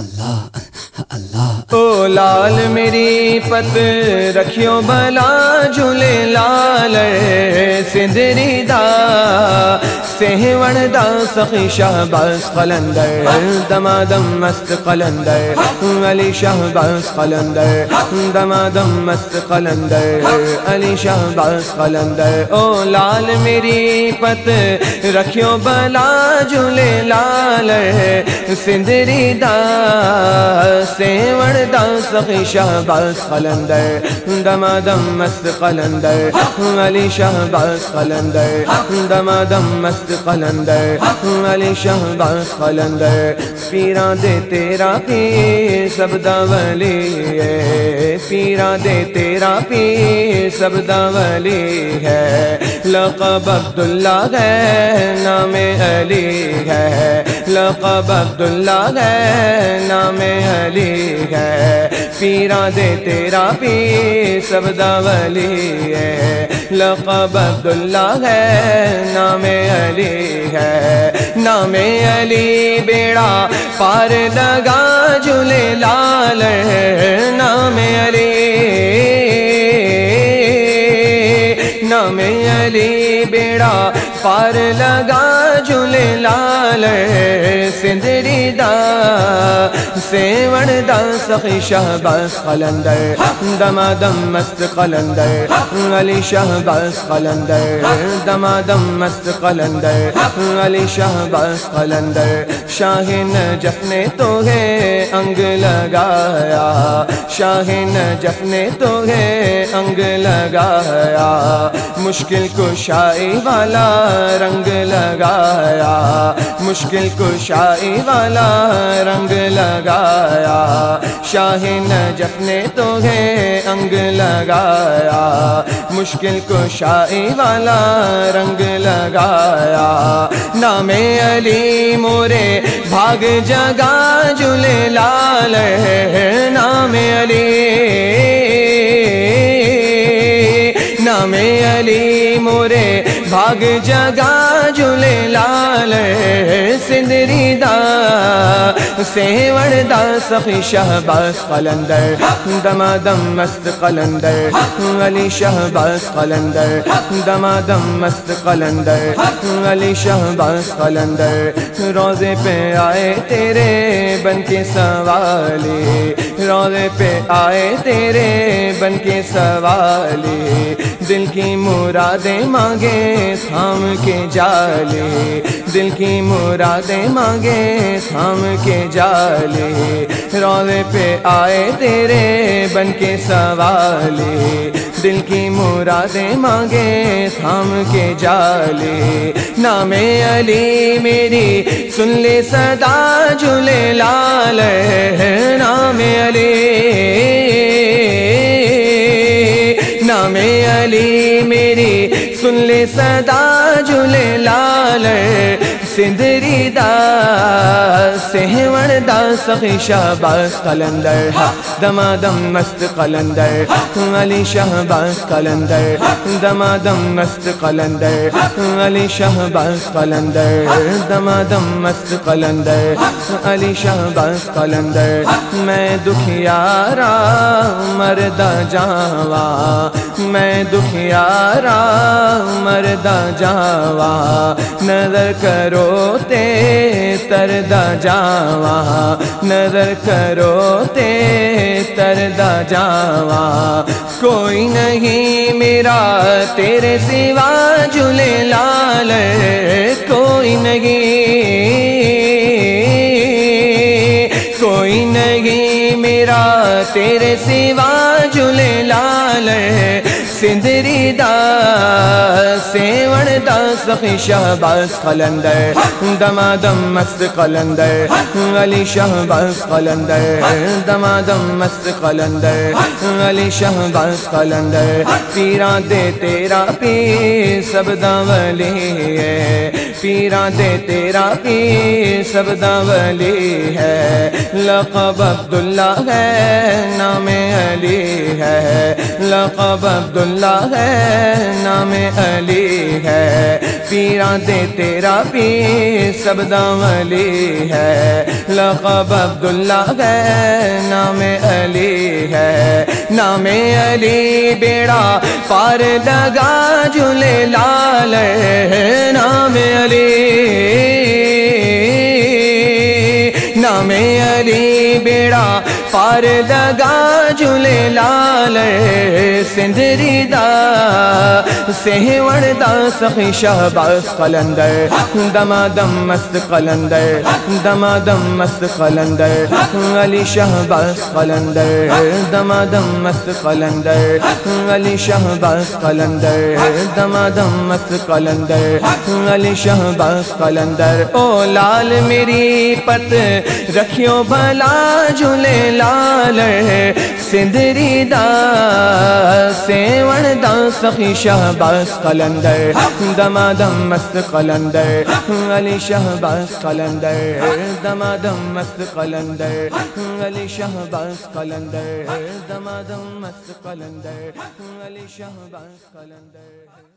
اللہ او لال میری پت رکھیو بلا جھولے لال سندری دا، سہوڑ دا سخی شاہ قلندر دما دم مست قلندر، علی شاہ قلندر دما دم مست قلندر، علی شاہ قلندر۔ او لال میری پت رکھیو بلا جھولے لال سندری دا سیوڑ دا سخی شاہ باس قلندر دما دم مست قلندر۔ علی شاہ قلندر دما دم مست قلندر۔ علی شاہ قلندر پیران دے تیرا پیر سب دا ولی ہے۔ پیران دے تیرا پیر سب دا ولی ہے۔ لقب عبداللہ ہے، نام علی ہے۔ لقب عبداللہ ہے، نام علی ہے۔ پیرا دے تیرا پیر سب دا ولی ہے۔ لقب عبداللہ ہے، نام علی ہے۔ نام علی بیڑا پار لگا، جھولے لال ہے۔ نام علی نام علی بیڑا پار لگا جھولے لال سندری دا، سیوڑ دا سخی شاہ قلندر دما دم مست قلندر، علی شاہ باس قلندر دما دم مست قلندر، علی شاہ باس قلندر شاہین جفنے تو ہے انگ لگایا شاہین جفنے تو ہے انگ لگایا، مشکل کشائی والا رنگ لگایا، مشکل کشائی والا رنگ لگایا۔ شاہین جفنے تو ہے انگ لگایا، مشکل کشائی والا رنگ لگایا۔ نام علی مورے بھاگ جگا جلے لال ہے، نام علی بھاگ جگا جھولے لال سندری دا، سیوڑ دا سخی شاہ قلندر دما دم مست قلندر، علی شاہ قلندر دما دم مست قلندر، علی شاہ قلندر۔ روزے پہ آئے تیرے بن کے سوالی روزے پہ آئے تیرے بن کے سوالی دل کی مرادیں مانگے، تھام کے جالے، دل کی مرادیں مانگے تھام کے جالے۔ رولے پہ آئے تیرے بن کے سوالے۔ دل کی مرادیں مانگے تھام کے جالے۔ نام علی میری، سن لے صدا جھولے لال ہے۔ نام علی۔ نام علی۔ سن لے صدا جھولے لال سندری دار سہوڑ دا سخی شاہ باس قلندر دما دم مست قلندر علی شاہ باس قلندر دما دم مست قلندر علی شاہ باس قلندر دما دم مست قلندر علی شاہ باس قلندر میں دکھیارا مردہ جاوا، میں دکھیارا مردہ جاوا، نظر کرو تے تردا جاوا نظر کرو تے تردا جاوا کوئی نہیں میرا تیرے سوا جھولے لال، کوئی نہیں کوئی نہیں میرا تیرے سوا جھولے لال۔ سندری دا سیوڑ دا سخی شاہ باس قلندر دما دم مست قلندر، علی شاہ قلندر دما دم مست قلندر، علی شاہ قلندر پیران دے تیرا پیر، سب دا ولی ہے۔ پیران دے تیرا پیر، سب دا ولی ہے۔ لقب عبداللہ ہے، نام علی ہے۔ لقب عبداللہ ہے، نام علی ہے۔ پیرا دے تیرا پیر سب دام علی ہے۔ لقب عبداللہ ہے، نام علی ہے۔ نام علی بیڑا پار لگا جلے لال نام علی نام علی بیڑا پار لگا جلے لال سندری دا، سہوڑ دا سخی شہباز قلندر۔ دما دم مست قلندر، دما دم مست قلندر۔ علی شہباز قلندر، دما دم مست قلندر۔ علی شہباز قلندر، دما دم مست قلندر۔ علی شہباز قلندر، او لال میری پت، رکھیو بھلا جھولے لال سندری دا سیوڑ دا، سخی شہباز قلندر دما دم مست قلندر، علی شہباز قلندر دما دم مست قلندر، علی شہباز قلندر دما دم مست قلندر، علی شہباز قلندر۔